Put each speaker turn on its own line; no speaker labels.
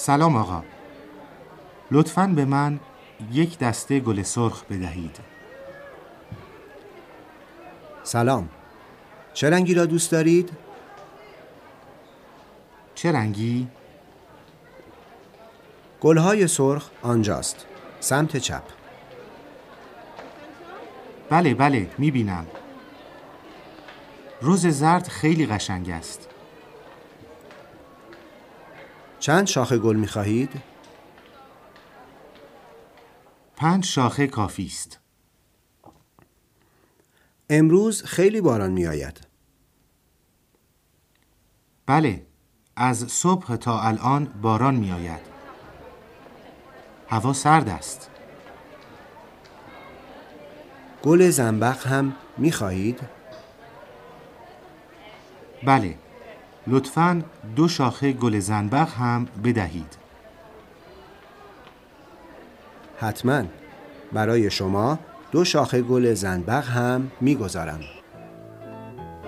سلام آقا. لطفا به من یک دسته گل سرخ بدهید.
سلام. چه رنگی را دوست دارید؟
چه رنگی؟
گلهای سرخ آنجاست. سمت چپ.
بله بله می‌بینم. روز زرد خیلی قشنگ است.
چند شاخه گل می خواهید؟
پنج شاخه کافی است
امروز خیلی باران می آید
بله از صبح تا الان باران می آید هوا سرد است
گل زنبق هم می خواهید؟
بله لطفا دو شاخه گل زنبق هم بدهید
حتما برای شما دو شاخه گل زنبق هم می‌گذارم.